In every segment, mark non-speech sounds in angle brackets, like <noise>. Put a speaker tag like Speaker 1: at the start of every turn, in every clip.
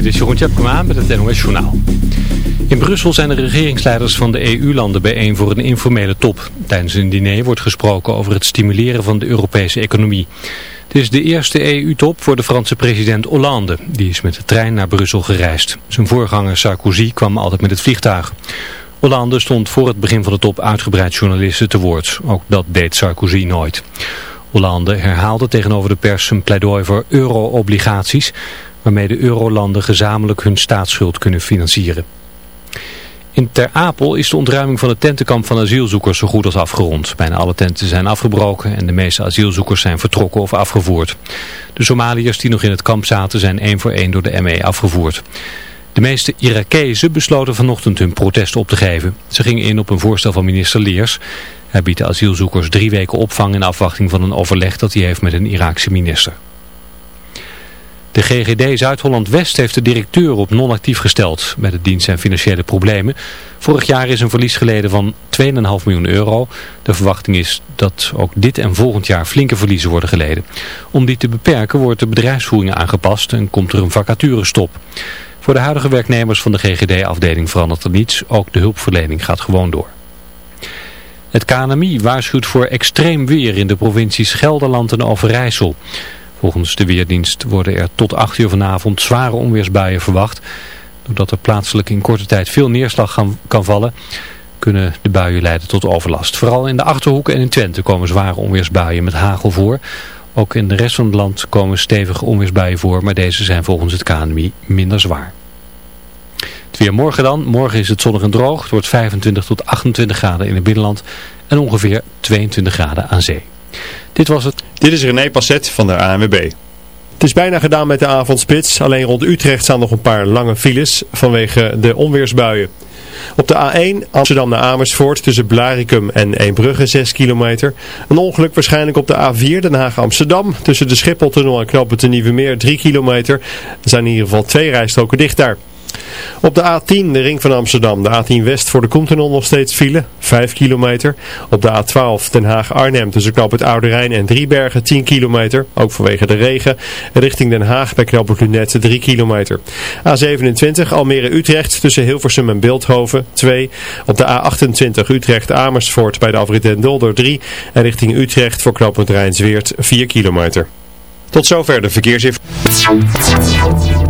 Speaker 1: Dit is Jeroen Tjepkema met het NOS Journaal. In Brussel zijn de regeringsleiders van de EU-landen bijeen voor een informele top. Tijdens een diner wordt gesproken over het stimuleren van de Europese economie. Het is de eerste EU-top voor de Franse president Hollande. Die is met de trein naar Brussel gereisd. Zijn voorganger Sarkozy kwam altijd met het vliegtuig. Hollande stond voor het begin van de top uitgebreid journalisten te woord. Ook dat deed Sarkozy nooit. Hollande herhaalde tegenover de pers een pleidooi voor euro-obligaties waarmee de eurolanden gezamenlijk hun staatsschuld kunnen financieren. In Ter Apel is de ontruiming van het tentenkamp van asielzoekers zo goed als afgerond. Bijna alle tenten zijn afgebroken en de meeste asielzoekers zijn vertrokken of afgevoerd. De Somaliërs die nog in het kamp zaten zijn één voor één door de ME afgevoerd. De meeste Irakezen besloten vanochtend hun protest op te geven. Ze gingen in op een voorstel van minister Leers. Hij biedt de asielzoekers drie weken opvang in afwachting van een overleg dat hij heeft met een Iraakse minister. De GGD Zuid-Holland-West heeft de directeur op non-actief gesteld. Bij de dienst zijn financiële problemen. Vorig jaar is een verlies geleden van 2,5 miljoen euro. De verwachting is dat ook dit en volgend jaar flinke verliezen worden geleden. Om die te beperken wordt de bedrijfsvoering aangepast en komt er een vacaturestop. Voor de huidige werknemers van de GGD-afdeling verandert er niets. Ook de hulpverlening gaat gewoon door. Het KNMI waarschuwt voor extreem weer in de provincies Gelderland en Overijssel. Volgens de Weerdienst worden er tot 8 uur vanavond zware onweersbuien verwacht. Doordat er plaatselijk in korte tijd veel neerslag kan vallen, kunnen de buien leiden tot overlast. Vooral in de Achterhoeken en in Twente komen zware onweersbuien met hagel voor. Ook in de rest van het land komen stevige onweersbuien voor, maar deze zijn volgens het KNMI minder zwaar. Het weer morgen dan. Morgen is het zonnig en droog. Het wordt 25 tot 28 graden in het binnenland en ongeveer 22 graden aan zee. Dit was het.
Speaker 2: Dit is René Passet van de ANWB. Het is bijna gedaan met de avondspits. Alleen rond Utrecht staan nog een paar lange files vanwege de onweersbuien. Op de A1 Amsterdam naar Amersfoort tussen Blaricum en Eembrugge 6 kilometer. Een ongeluk waarschijnlijk op de A4 Den Haag Amsterdam tussen de Schipholtunnel en Knoppen Nieuwe Meer 3 kilometer. Er zijn in ieder geval twee rijstroken dicht daar. Op de A10, de ring van Amsterdam, de A10 West voor de Koentunnel nog steeds file, 5 kilometer. Op de A12 Den Haag-Arnhem tussen knoop het Oude Rijn en Driebergen 10 kilometer, ook vanwege de regen. Richting Den Haag bij knoop het Lunette 3 kilometer. A27 Almere-Utrecht tussen Hilversum en Beeldhoven 2. Op de A28 Utrecht-Amersfoort bij de afrit Den Dolder 3. En richting Utrecht voor knoop het Rijnsweert 4 kilometer. Tot zover de verkeersinformatie.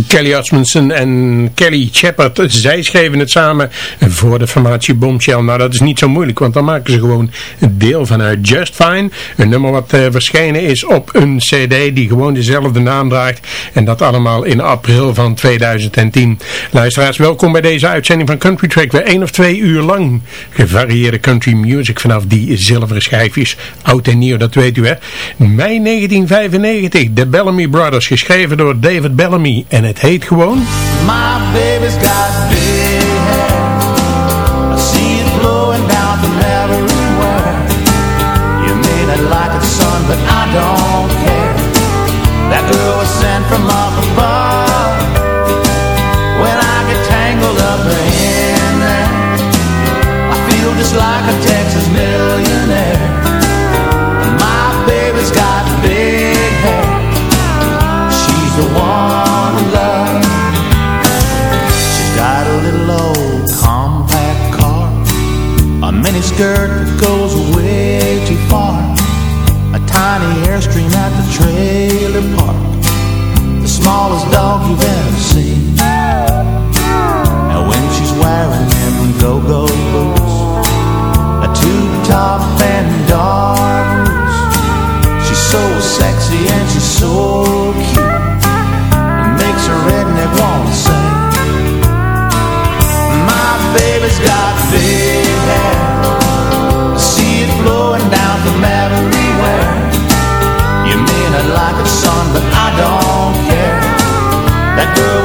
Speaker 3: Kelly Osmondson en Kelly Shepard, zij schreven het samen voor de formatie Bombshell. Nou, dat is niet zo moeilijk, want dan maken ze gewoon deel van uit Just Fine. Een nummer wat uh, verschenen is op een cd die gewoon dezelfde naam draagt. En dat allemaal in april van 2010. Luisteraars, welkom bij deze uitzending van Country Track. Weer één of twee uur lang gevarieerde country music vanaf die zilveren schijfjes. Oud en nieuw, dat weet u hè. Mei 1995, The Bellamy Brothers, geschreven door David Bellamy. En het heet gewoon...
Speaker 4: My baby's got big hair. I see it flowing down from everywhere. You may not like it son, but I don't skirt that goes way too far. A tiny airstream at the trailer park. The smallest dog you've ever seen. And when she's wearing them go-go boots A tube top and dark She's so sexy and she's so That girl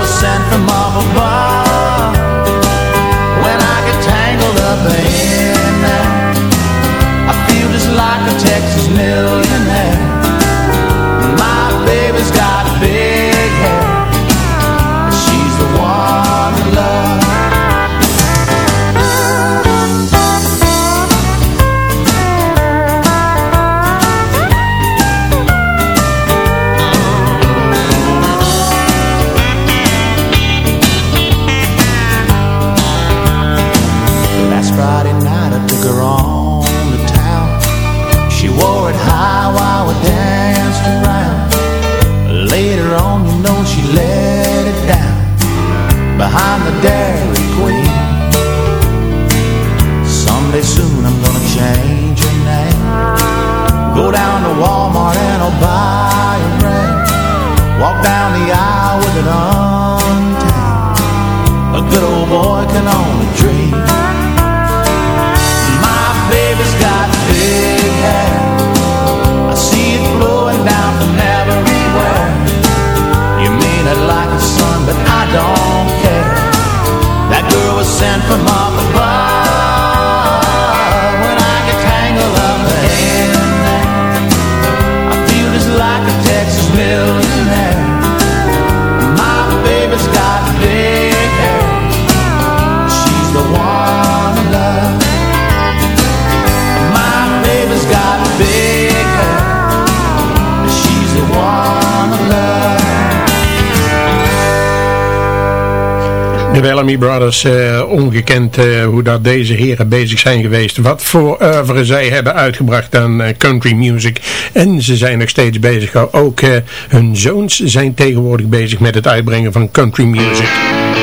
Speaker 3: Brothers, eh, ongekend eh, hoe dat deze heren bezig zijn geweest. Wat voor oeuvre zij hebben uitgebracht aan eh, country music. En ze zijn nog steeds bezig. Ook hun zoons zijn tegenwoordig bezig met het uitbrengen van country music.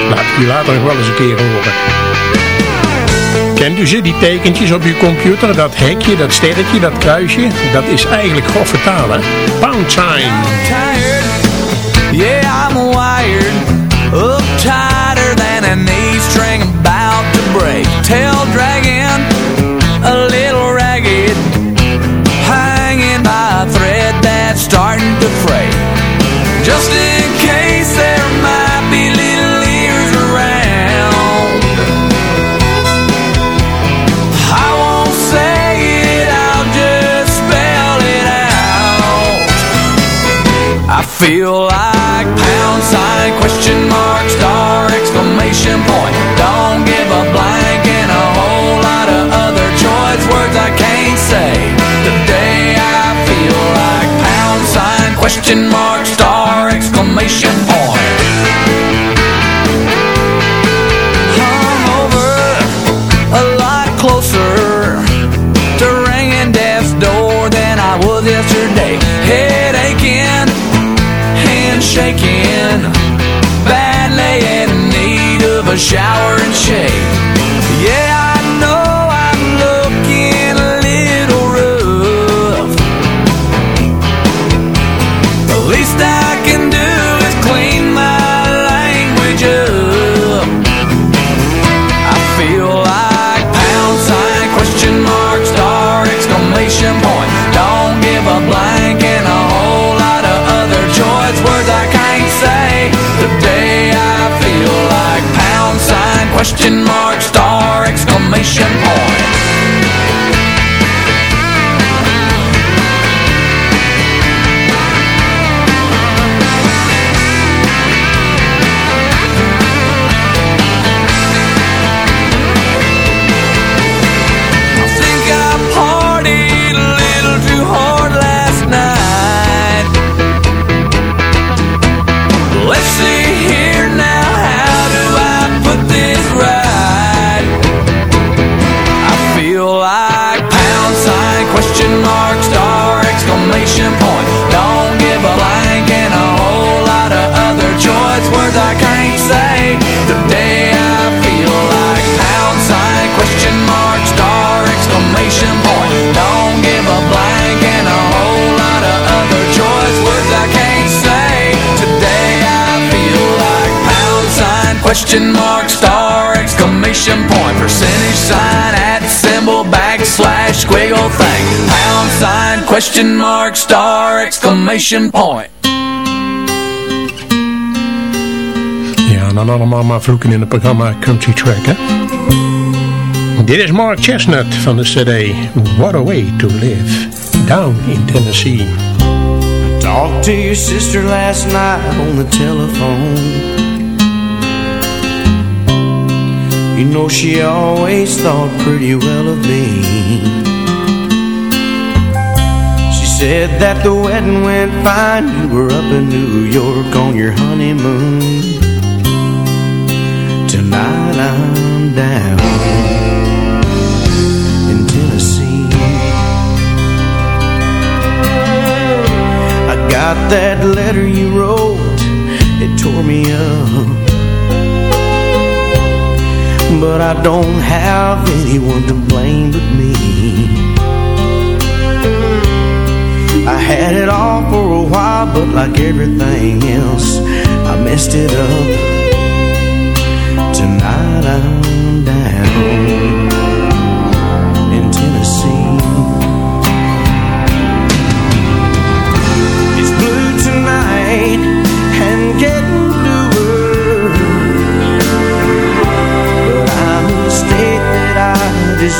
Speaker 3: Laat ik u later nog wel eens een keer horen. Kent u ze, die tekentjes op uw computer? Dat hekje, dat sterretje, dat kruisje? Dat is eigenlijk grof vertalen. Pound.
Speaker 4: Than A string about to break. Tail dragging, a little ragged, hanging by a thread that's starting to fray. Just in case there might be little ears around. I won't say it, I'll just spell it out. I feel like pound sign, question mark, star, exclamation point. Don't give a blank and a whole lot of other choice words I can't say. Today I feel like pound sign, question mark, star, exclamation point.
Speaker 5: shower and shave. Star, exclamation question mark, star, exclamation point. Percentage sign, at symbol, backslash, squiggle thing. Pound sign, question mark, star, exclamation point.
Speaker 3: Ja, en dan allemaal maar vloeken in het programma Country Track, hè? Dit is Mark Chestnut van de cd What a Way to Live, Down in Tennessee.
Speaker 5: I Talked to your sister last night on the telephone. You know she always thought pretty well of me. She said that the wedding went fine. You were up in New York on your honeymoon. Tonight I'm down in Tennessee. I got that letter you wrote, it tore me up. But I don't have anyone to blame but me. I had it all for a while, but like everything else, I messed it up. Tonight I'm down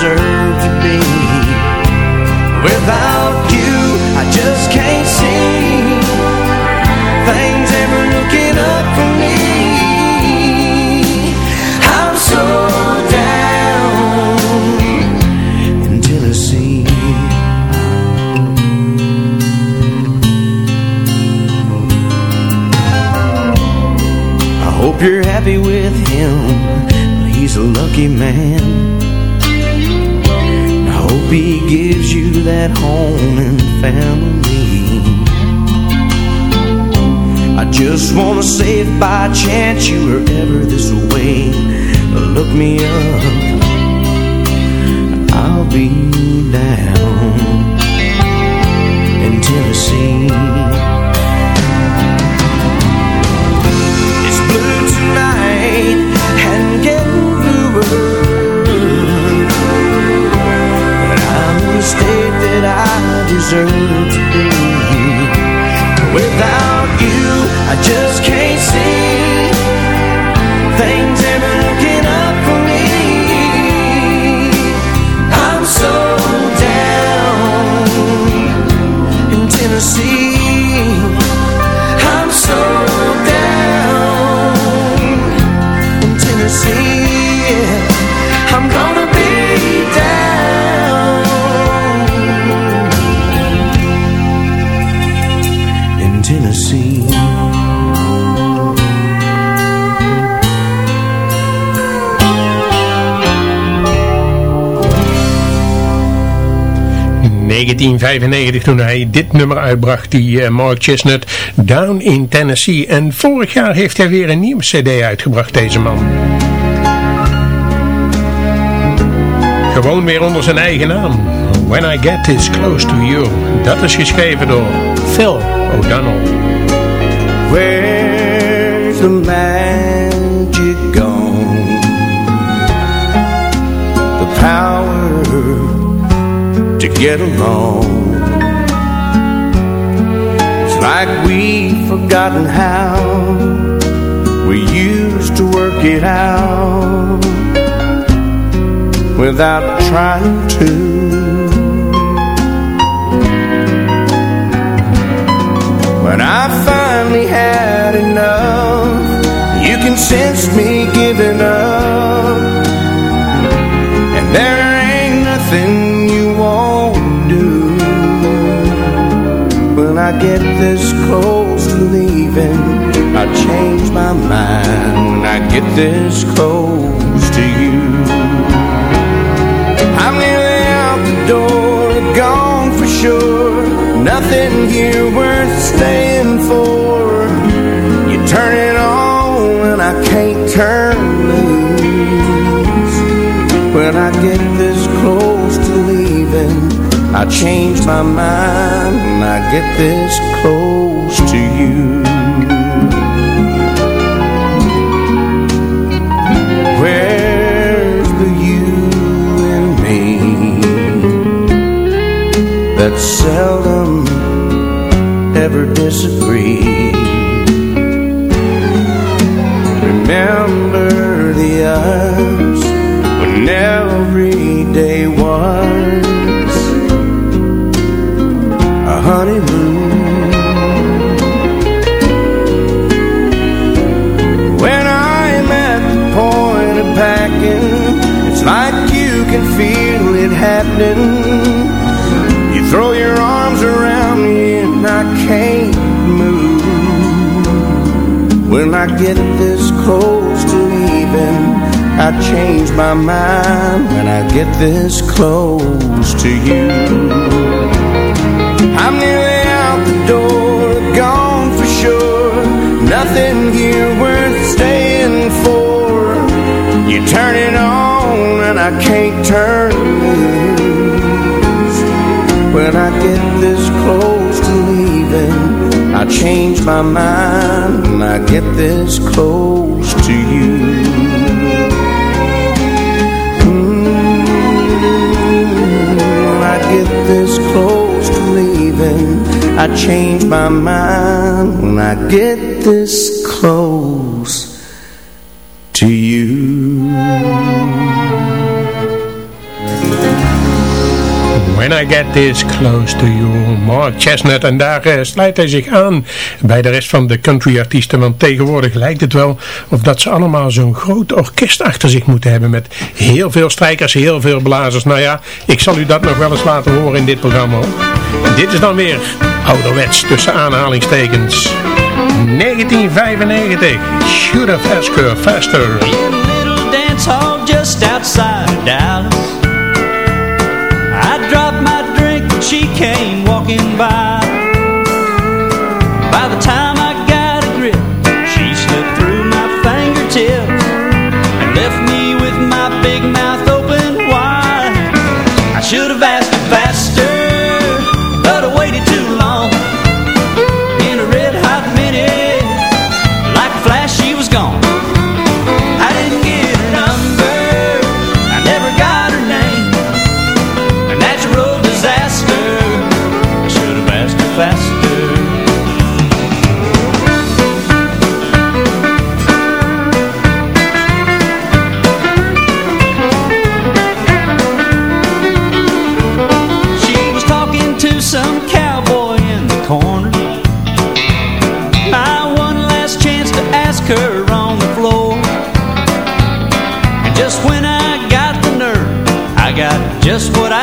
Speaker 5: deserve to be. Without you, I just can't see things ever looking up for me. I'm so down in Tennessee. I hope you're happy with him. He's a lucky man. He gives you that home and family. I just wanna say if by chance you were ever this way, look me up. I'll be down in Tennessee. That I deserve to be. Without you, I just can't see
Speaker 3: 1995 toen hij dit nummer uitbracht, die eh, Mark Chestnut, Down in Tennessee. En vorig jaar heeft hij weer een nieuwe cd uitgebracht, deze man. Gewoon weer onder zijn eigen naam. When I Get This Close To You. Dat is geschreven door Phil O'Donnell.
Speaker 5: Where's the man? Get along. It's like we've forgotten how we used to work it out without trying to. When I finally had enough You can sense me giving up I get this close to leaving I change my mind When I get this close to you. I'm nearly out the door, gone for sure. Nothing here worth staying for. You turn it on and I can't turn loose. When I get I change my mind when I get this close to you. Where's the you and me? That seldom ever disagree Remember the us When every day was honeymoon. When I'm at the point of packing It's like you can feel it happening. You throw your arms around me and I can't move. When I get this close to leaving I change my mind when I get this close to you I'm nearly out the door, gone for sure. Nothing here worth staying for. You turn it on and I can't turn loose. When I get this close to leaving I change my mind I get this close to you get this close to leaving I change my mind when I get this close
Speaker 3: When I Get This Close To You, Mark Chestnut. En daar uh, sluit hij zich aan bij de rest van de country-artiesten. Want tegenwoordig lijkt het wel of dat ze allemaal zo'n groot orkest achter zich moeten hebben. Met heel veel strijkers, heel veel blazers. Nou ja, ik zal u dat nog wel eens laten horen in dit programma. Dit is dan weer ouderwets tussen aanhalingstekens. 1995, Should Have Asked Her Faster.
Speaker 6: In a little dance hall just outside just what I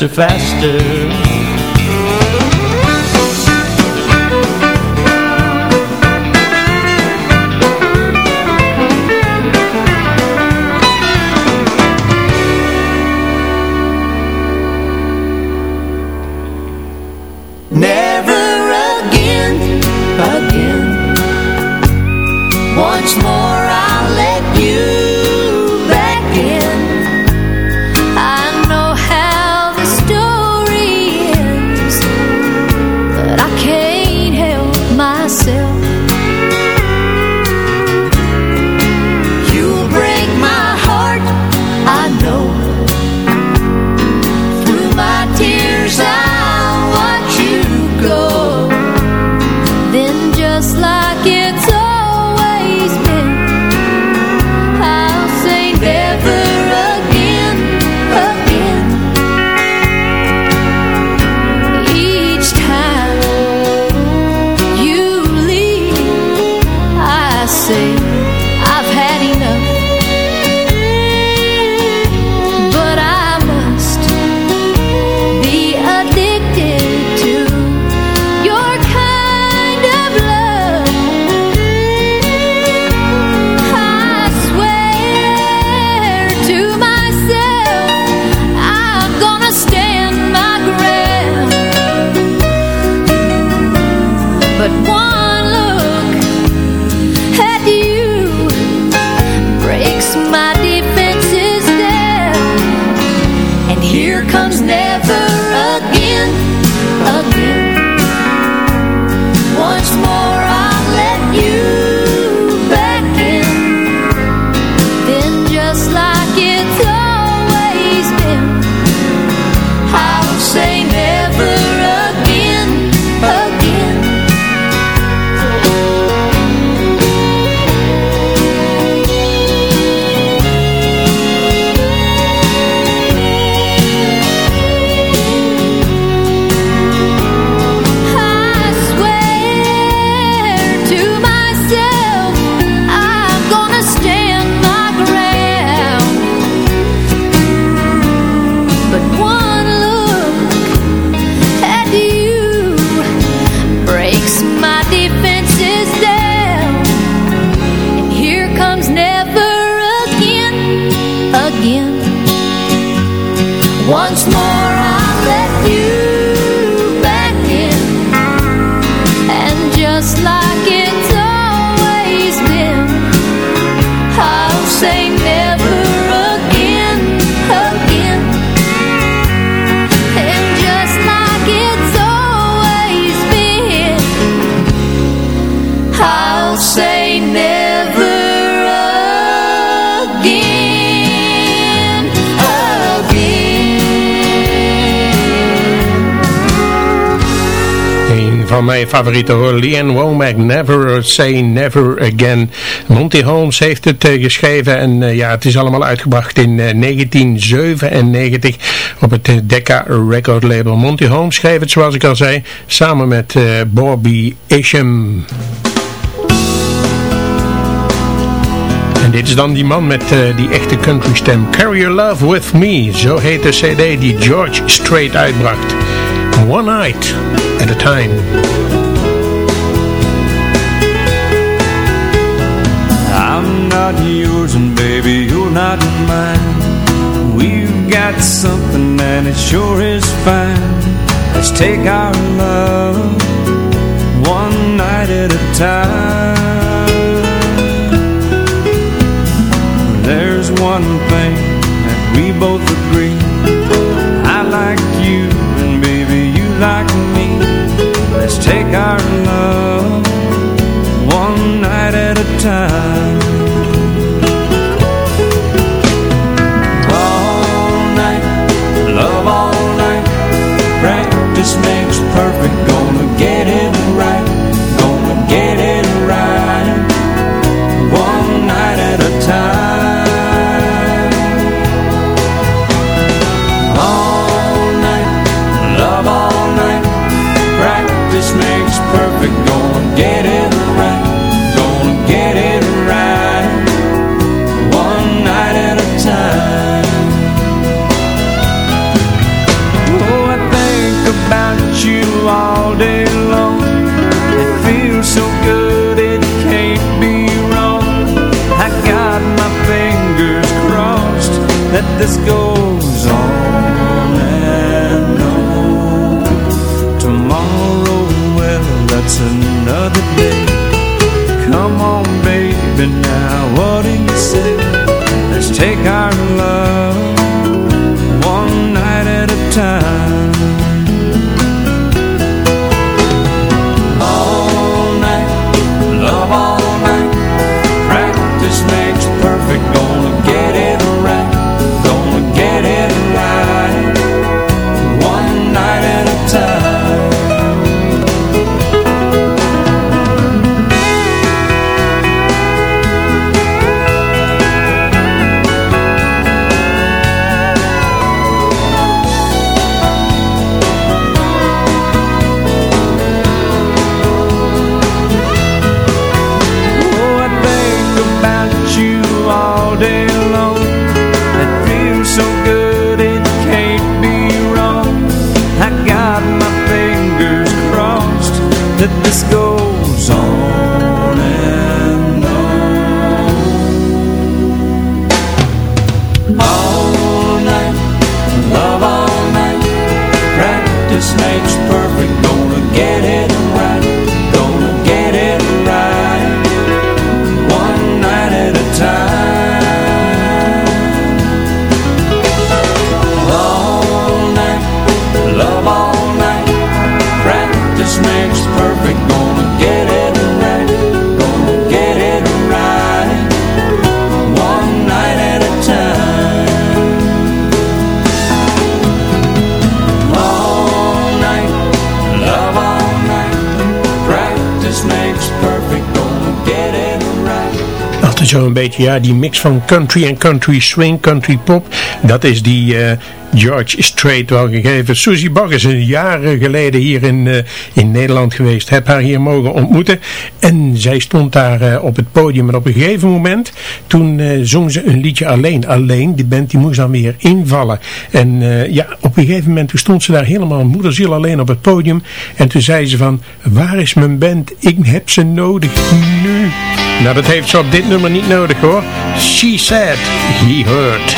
Speaker 6: should have asked her faster.
Speaker 3: Mijn favorieten hoor, Leanne Womack, Never Say Never Again. Monty Holmes heeft het eh, geschreven en eh, ja, het is allemaal uitgebracht in eh, 1997 op het eh, Decca Record label. Monty Holmes schreef het, zoals ik al zei, samen met eh, Bobby Isham. En dit is dan die man met eh, die echte country stem. Carry Your Love With Me, zo heet de cd die George Strait uitbracht. One night at a time.
Speaker 6: Not yours and baby you're not mine. We've got something and it sure is fine. Let's take our love one night at a time. There's one thing that we both agree. I like you and baby you like me. Let's take our love one night at a time right.
Speaker 3: Altijd zo een beetje, ja, die mix van country en country swing, country pop. Dat is die eh, George Strait wel gegeven. Susie Bach is jaren geleden hier in, eh, in Nederland geweest. Heb haar hier mogen ontmoeten. En zij stond daar eh, op het podium. En op een gegeven moment, toen zong ze een liedje alleen. Alleen, die band die moest dan weer invallen. En ja, op een gegeven moment toen stond ze daar helemaal moederziel alleen op het podium. En toen zei ze van, waar is mijn band? Ik heb ze nodig nu. Nou, dat heeft ze op dit nummer niet nodig hoor. She said, he heard.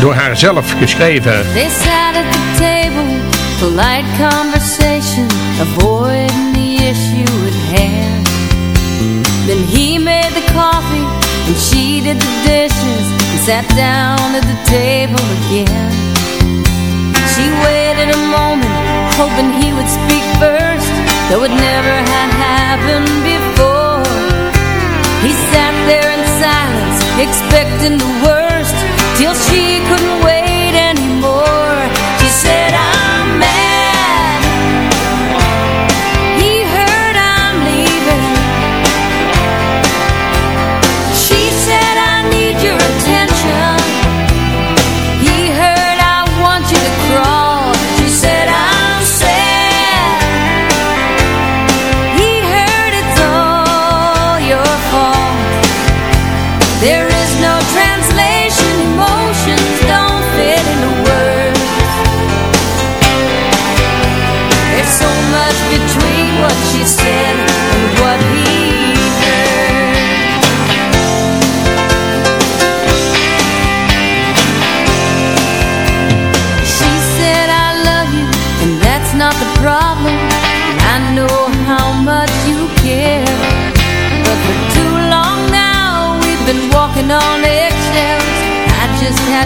Speaker 3: Door haar zelf geschreven.
Speaker 7: They sat at the table, polite conversation, avoiding the issue at hand. Then he made the coffee, and she did the dishes, and sat down at the table again. She waited a moment, hoping he would speak first, though it never had happened before. Expecting the worst, till she couldn't wait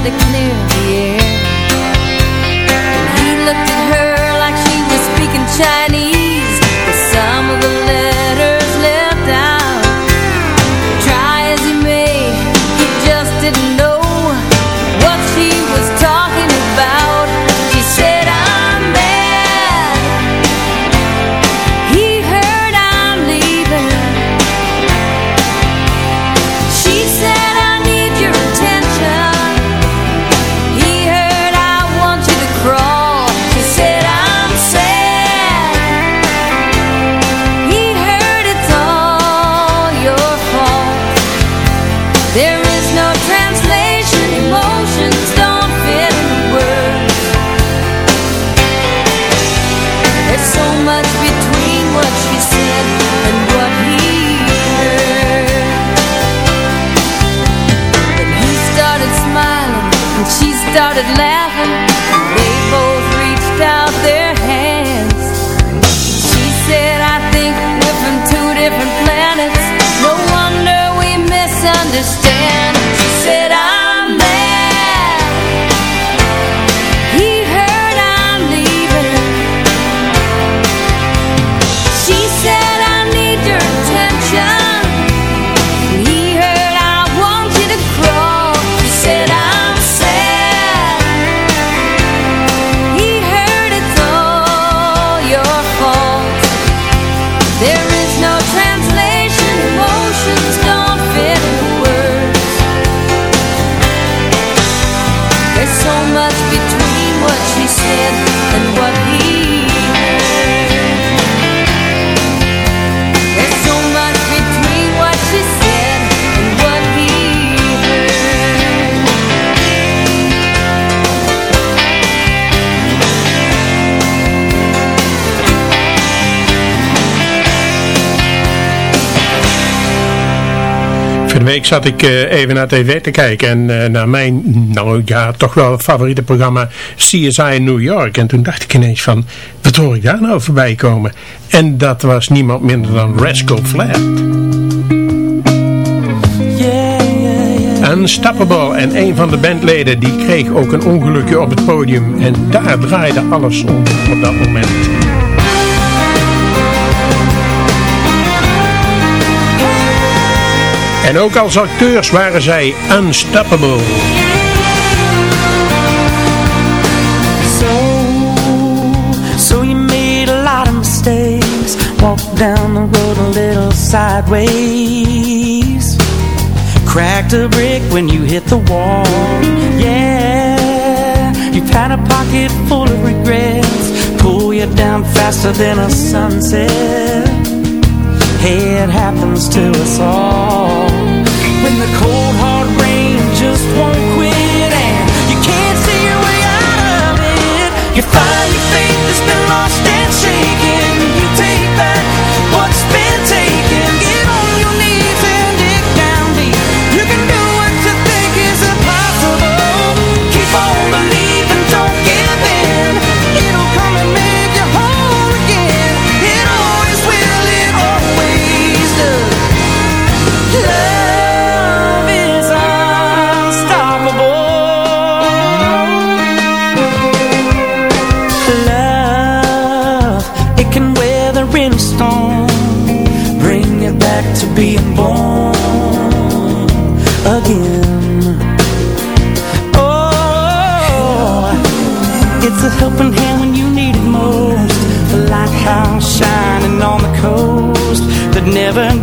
Speaker 7: just
Speaker 3: week zat ik uh, even naar tv te kijken en uh, naar mijn, nou ja, toch wel favoriete programma CSI New York. En toen dacht ik ineens van, wat hoor ik daar nou voorbij komen? En dat was niemand minder dan Rascal Flatts. Unstoppable en een van de bandleden die kreeg ook een ongelukje op het podium en daar draaide alles om op dat moment. En ook als acteurs waren zij unstoppable.
Speaker 8: So, so you made a lot of mistakes. Walked down the road a little sideways. Cracked a brick when you hit the wall. Yeah, you've had a pocket full of regrets. Pull you down faster than a sunset. Hey, it happens to us all When the cold hard rain. Just won't quit coast That never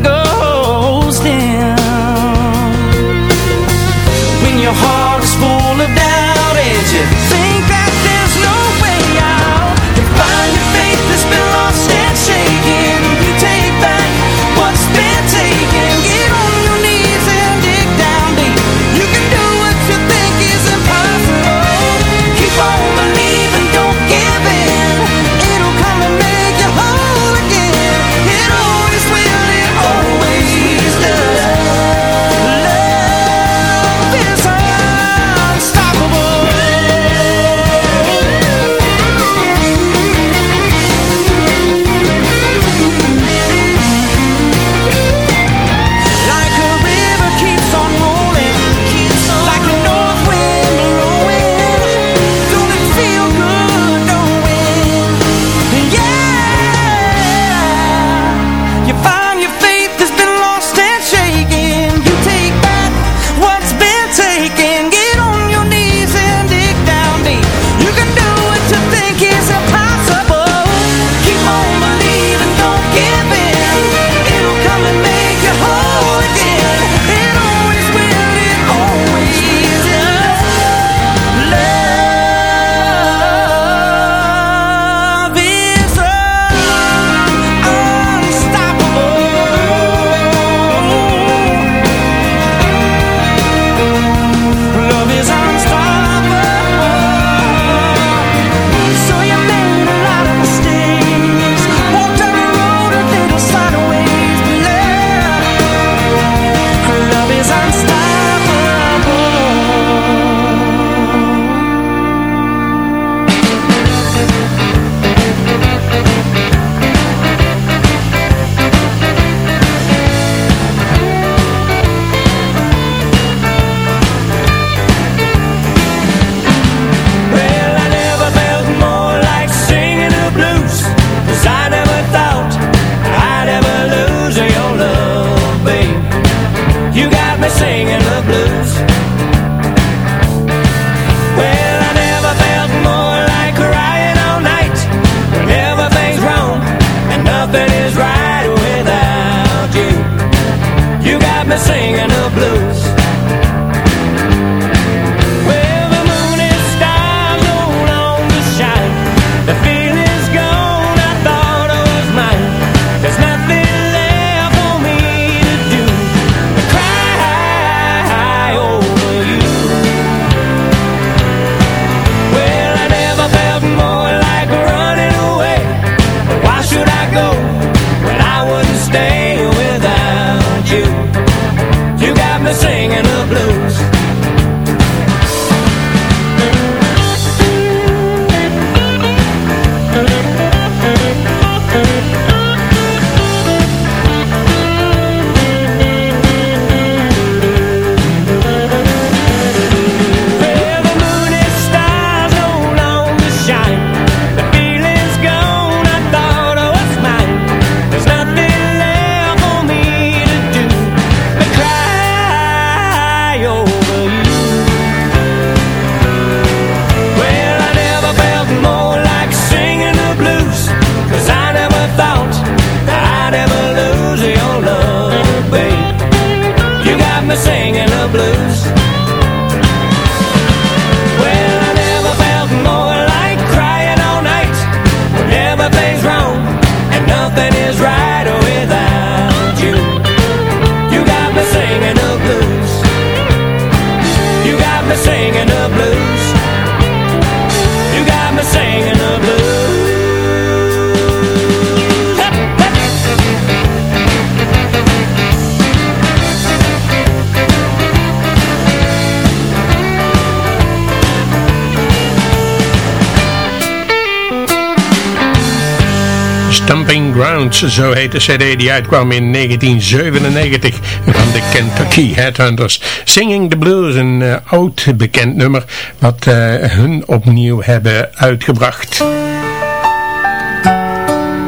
Speaker 3: Zo heet de cd die uitkwam in 1997 van de Kentucky Headhunters. Singing the Blues, een uh, oud bekend nummer wat uh, hun opnieuw hebben uitgebracht.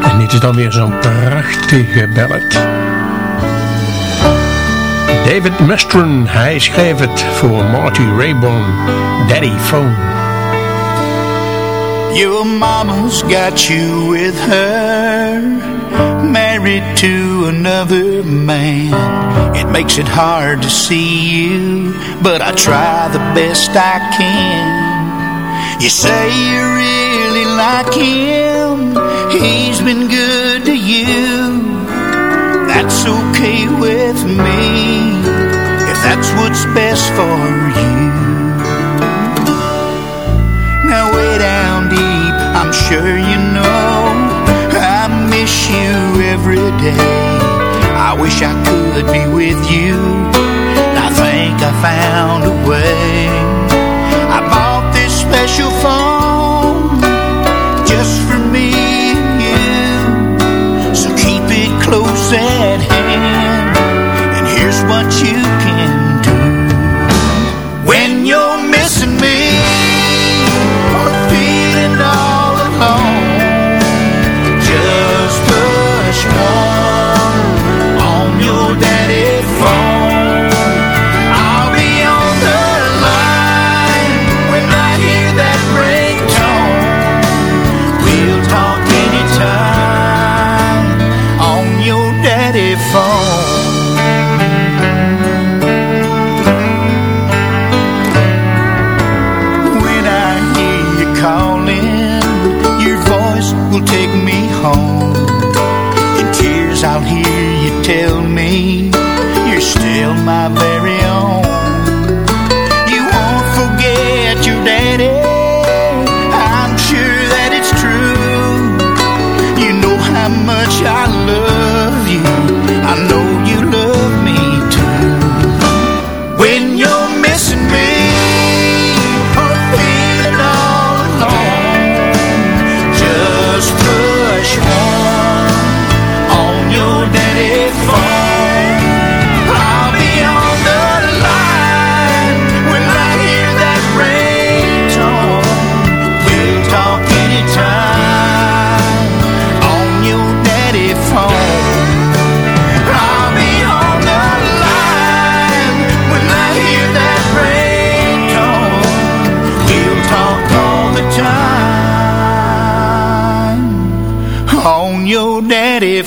Speaker 3: En dit is dan weer zo'n prachtige ballad. David Mustron, hij schreef het voor Marty Rayborn, Daddy Phone.
Speaker 4: Your mama's got you with her Married to another man. It makes it hard to see you But I try the best I can. You say you really like him. He's been good to you. That's okay with me If that's what's best for you. Now way down deep I'm sure you know miss you every day. I wish I could be with you. I think I found a way. I bought this special phone Just for me and you. So keep it close tell me You're still my very own. You won't forget your daddy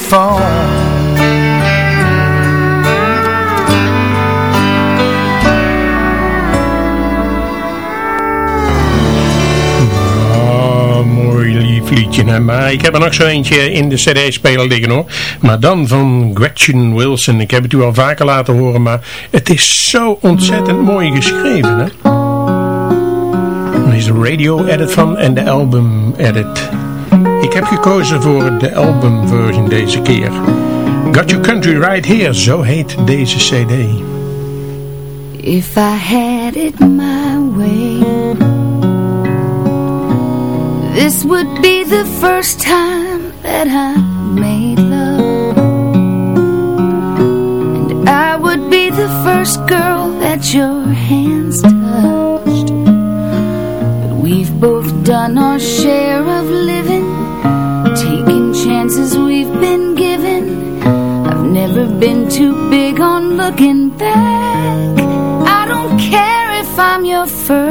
Speaker 4: phone
Speaker 3: mooi lief liedje. hè. Maar ik heb er nog zo eentje in de cd-speler liggen hoor. Maar dan van Gretchen Wilson. Ik heb het u al vaker laten horen, maar het is zo ontzettend mooi geschreven. Hè? Er is de radio-edit van en de album-edit. Ik heb gekozen voor de album-version deze keer. Got Your Country Right Here, zo heet deze cd.
Speaker 7: If I had it my way This would be the first time that I made love And I would be the first girl that your hands touched But we've both done our share of living been too big on looking back. I don't care if I'm your first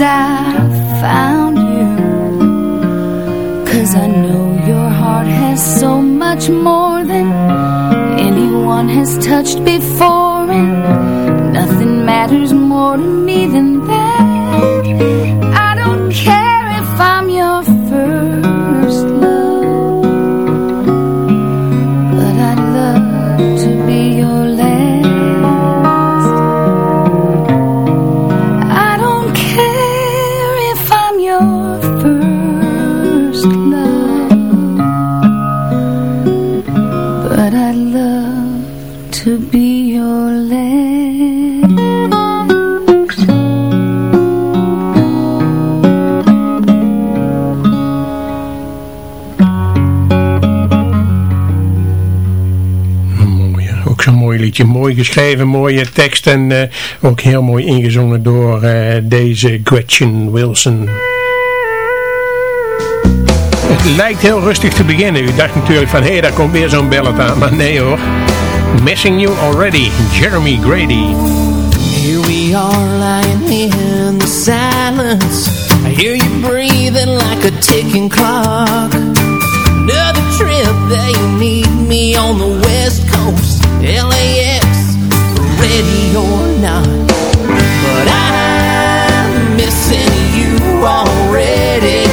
Speaker 7: I found you. Cause I know your heart has so much more than anyone has touched before. And nothing matters more to me than
Speaker 3: liedje. Mooi geschreven, mooie tekst en eh, ook heel mooi ingezongen door eh, deze Gretchen Wilson. Het lijkt heel rustig te beginnen. U dacht natuurlijk van, hé, daar komt weer zo'n ballad aan. Maar nee hoor. Missing You Already, Jeremy Grady.
Speaker 9: Here we are lying in the silence. I hear you breathing like a ticking clock. Another trip they need me on the west coast. LAX, ready or not. But I'm missing you already.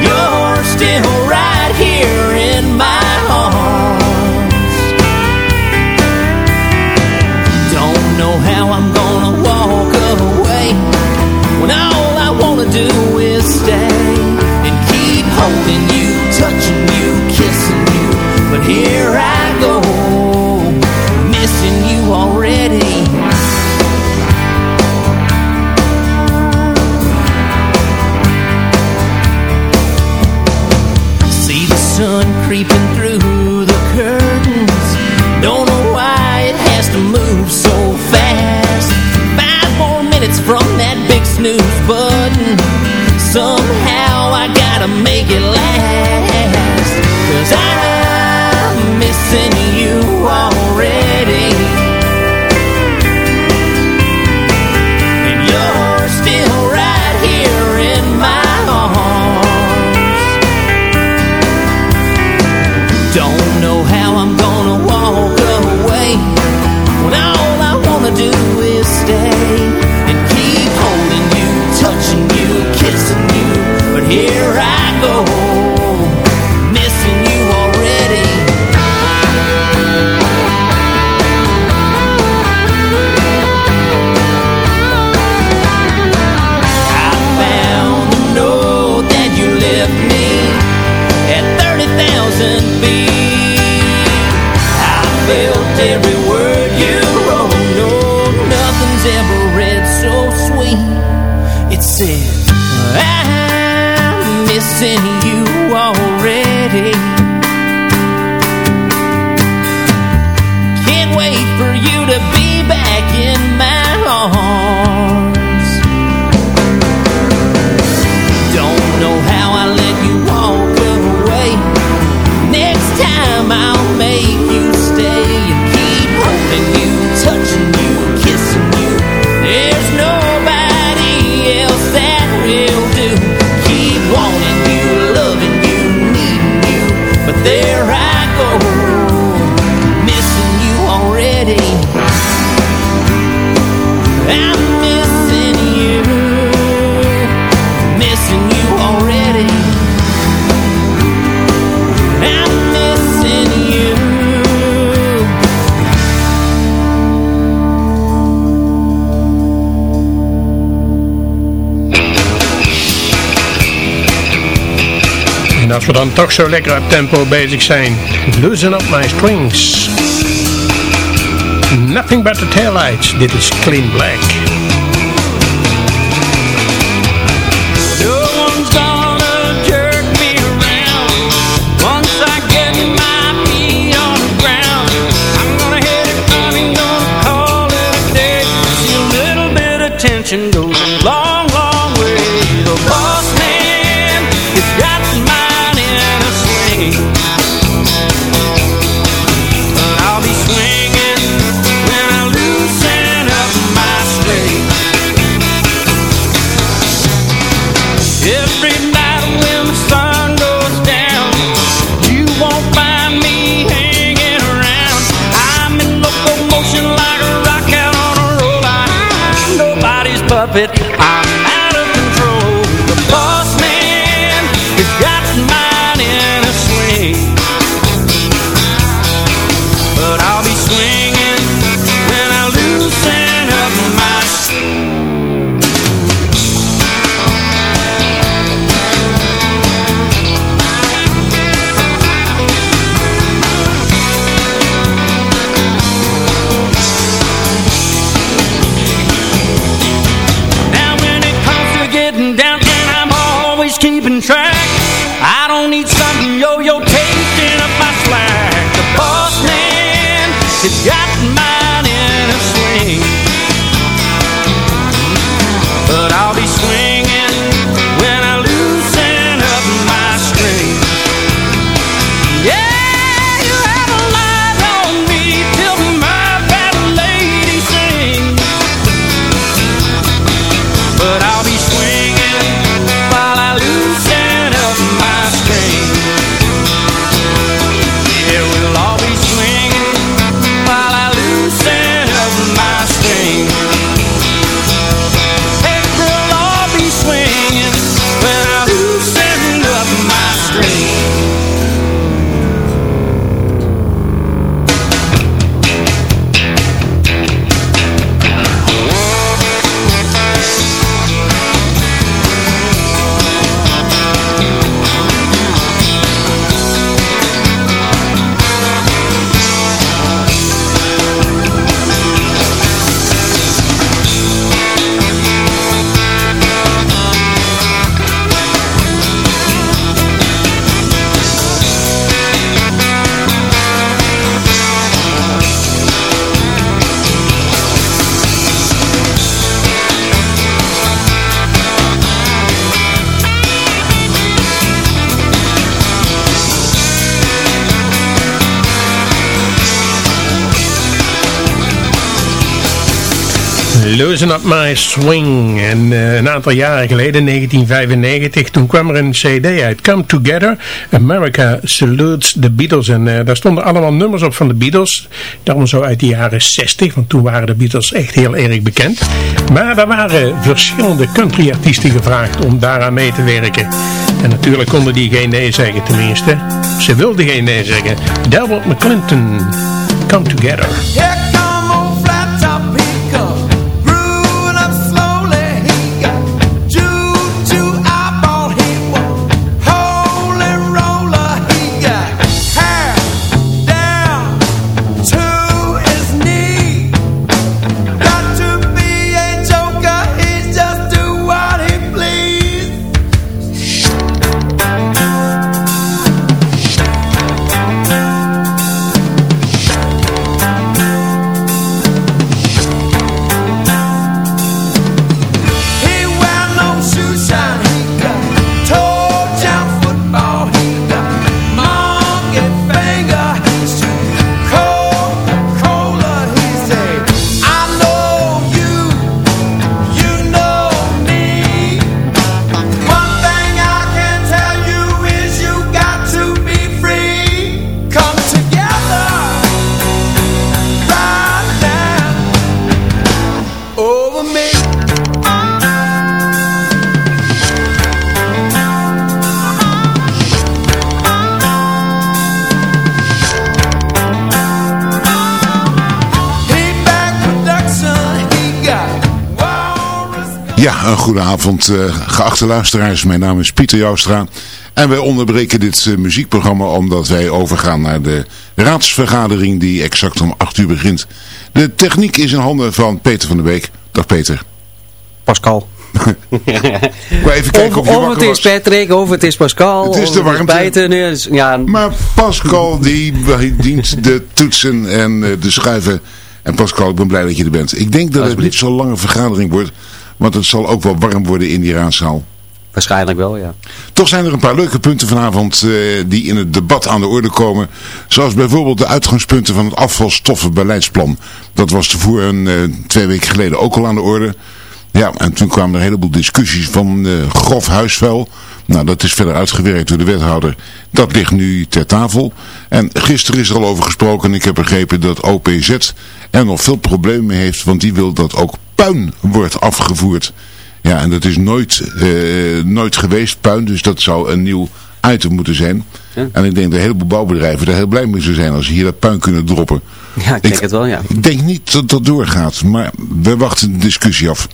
Speaker 9: You're still right here in my arms. Don't know how I'm gonna walk away when all I wanna do is stay holding you, touching you, kissing you. But here I go,
Speaker 3: we dan toch zo lekker op tempo bezig zijn. Loosen up my strings. Nothing but the taillights. Dit is Clean Black. Got Loosen Up My Swing.
Speaker 6: En eh, een aantal jaren geleden, 1995, toen kwam er een cd uit. Come Together, America Salutes the Beatles. En eh, daar stonden allemaal nummers op van de Beatles. Dan zo uit de jaren 60, want toen waren de Beatles echt heel erg bekend. Maar daar waren verschillende countryartiesten gevraagd om daaraan mee te werken. En natuurlijk konden die geen nee zeggen, tenminste. Ze wilden geen nee zeggen. Delbert McClinton, Come Together.
Speaker 10: Ja, een goede avond, eh, geachte luisteraars. Mijn naam is Pieter Joustra. En wij onderbreken dit eh, muziekprogramma omdat wij overgaan naar de raadsvergadering die exact om 8 uur begint. De techniek is in handen van Peter van der Beek. Dag Peter.
Speaker 11: Pascal. <laughs>
Speaker 10: Maar even kijken
Speaker 11: of,
Speaker 10: of je
Speaker 11: of het is
Speaker 10: was.
Speaker 11: Patrick, of het is Pascal.
Speaker 10: Het is de warmte.
Speaker 11: Bijten, nee, dus- ja,
Speaker 10: Maar Pascal die dient de toetsen en eh, de schuiven. En Pascal, ik ben blij dat je er bent. Ik denk dat het niet zo'n lange vergadering wordt. Want het zal ook wel warm worden in die raadzaal.
Speaker 12: Waarschijnlijk wel, ja.
Speaker 10: Toch zijn er een paar leuke punten vanavond eh, die in het debat aan de orde komen. Zoals bijvoorbeeld de uitgangspunten van het afvalstoffenbeleidsplan. Dat was tevoren een, eh, twee weken geleden ook al aan de orde. Ja, en toen kwamen er een heleboel discussies van eh, grof huisvuil. Nou, dat is verder uitgewerkt door de wethouder. Dat ligt nu ter tafel. En gisteren is er al over gesproken. En ik heb begrepen dat OPZ er nog veel problemen mee heeft. Want die wil dat ook puin wordt afgevoerd. Ja, en dat is nooit, eh, nooit geweest, puin. Dus dat zou een nieuw item moeten zijn. En ik denk dat een heleboel bouwbedrijven er heel blij mee zullen zijn als ze hier dat puin kunnen droppen.
Speaker 12: Ja, ik denk het wel, ja.
Speaker 10: Ik denk niet dat dat doorgaat, maar we wachten de discussie af.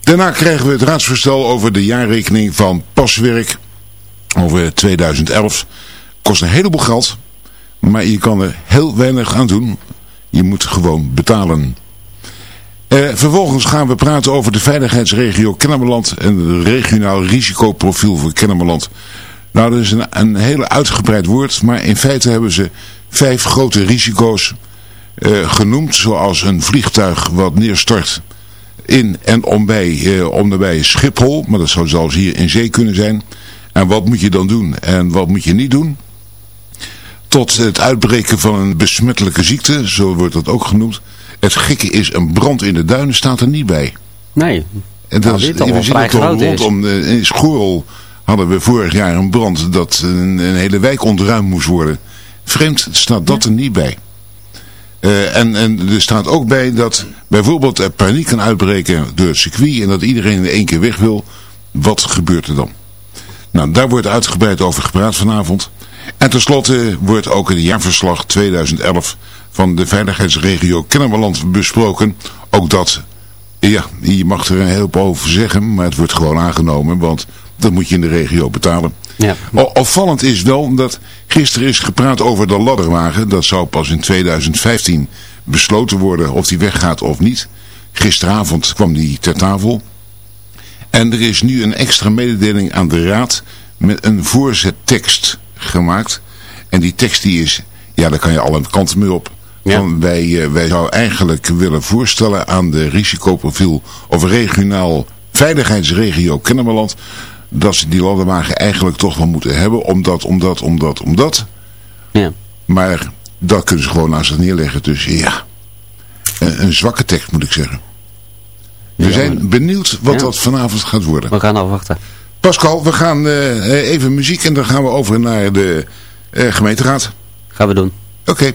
Speaker 10: Daarna krijgen we het raadsvoorstel over de jaarrekening van Paswerk over 2011. Kost een heleboel geld, maar je kan er heel weinig aan doen. Je moet gewoon betalen. Eh, vervolgens gaan we praten over de veiligheidsregio Kennemerland en het regionaal risicoprofiel voor Kennemerland. Nou, dat is een, een hele uitgebreid woord, maar in feite hebben ze vijf grote risico's eh, genoemd, zoals een vliegtuig wat neerstort in en om, bij, eh, om nabij Schiphol, maar dat zou zelfs hier in zee kunnen zijn. En wat moet je dan doen en wat moet je niet doen? Tot het uitbreken van een besmettelijke ziekte, zo wordt dat ook genoemd. Het gekke is, een brand in de duinen staat er niet bij.
Speaker 12: Nee.
Speaker 10: En dat
Speaker 12: Nou,
Speaker 10: is,
Speaker 12: al
Speaker 10: we zien het
Speaker 12: is.
Speaker 10: rondom de, in Schorel hadden we vorig jaar een brand dat een, een hele wijk ontruimd moest worden. Vreemd staat dat er niet bij. Eh, en, en er staat ook bij dat bijvoorbeeld er paniek kan uitbreken door het circuit en dat iedereen in één keer weg wil. Wat gebeurt er dan? Nou, daar wordt uitgebreid over gepraat vanavond. En tenslotte wordt ook het jaarverslag 2011 van de veiligheidsregio Kennemerland besproken. Ook dat, ja, je mag er een heleboel over zeggen, maar het wordt gewoon aangenomen, want dat moet je in de regio betalen.
Speaker 12: Ja.
Speaker 10: Opvallend is wel dat gisteren is gepraat over de ladderwagen. Dat zou pas in 2015 besloten worden of die weggaat of niet. Gisteravond kwam die ter tafel. En er is nu een extra mededeling aan de raad met een voorzettekst gemaakt. En die tekst die is, ja daar kan je alle kanten mee op. Van wij, eh, wij zouden eigenlijk willen voorstellen aan de risicoprofiel of regionaal veiligheidsregio Kennemerland. Dat ze die ladderwagen eigenlijk toch wel moeten hebben. Omdat, omdat, omdat, omdat.
Speaker 12: Ja.
Speaker 10: Maar dat kunnen ze gewoon naast zich neerleggen. Dus ja, een, een zwakke tekst moet ik zeggen. We zijn benieuwd wat
Speaker 12: Ja.
Speaker 10: dat vanavond gaat worden.
Speaker 12: We gaan afwachten.
Speaker 10: Pascal, we gaan eh, even muziek en dan gaan we over naar de eh, gemeenteraad.
Speaker 12: Gaan we doen.
Speaker 10: Oké.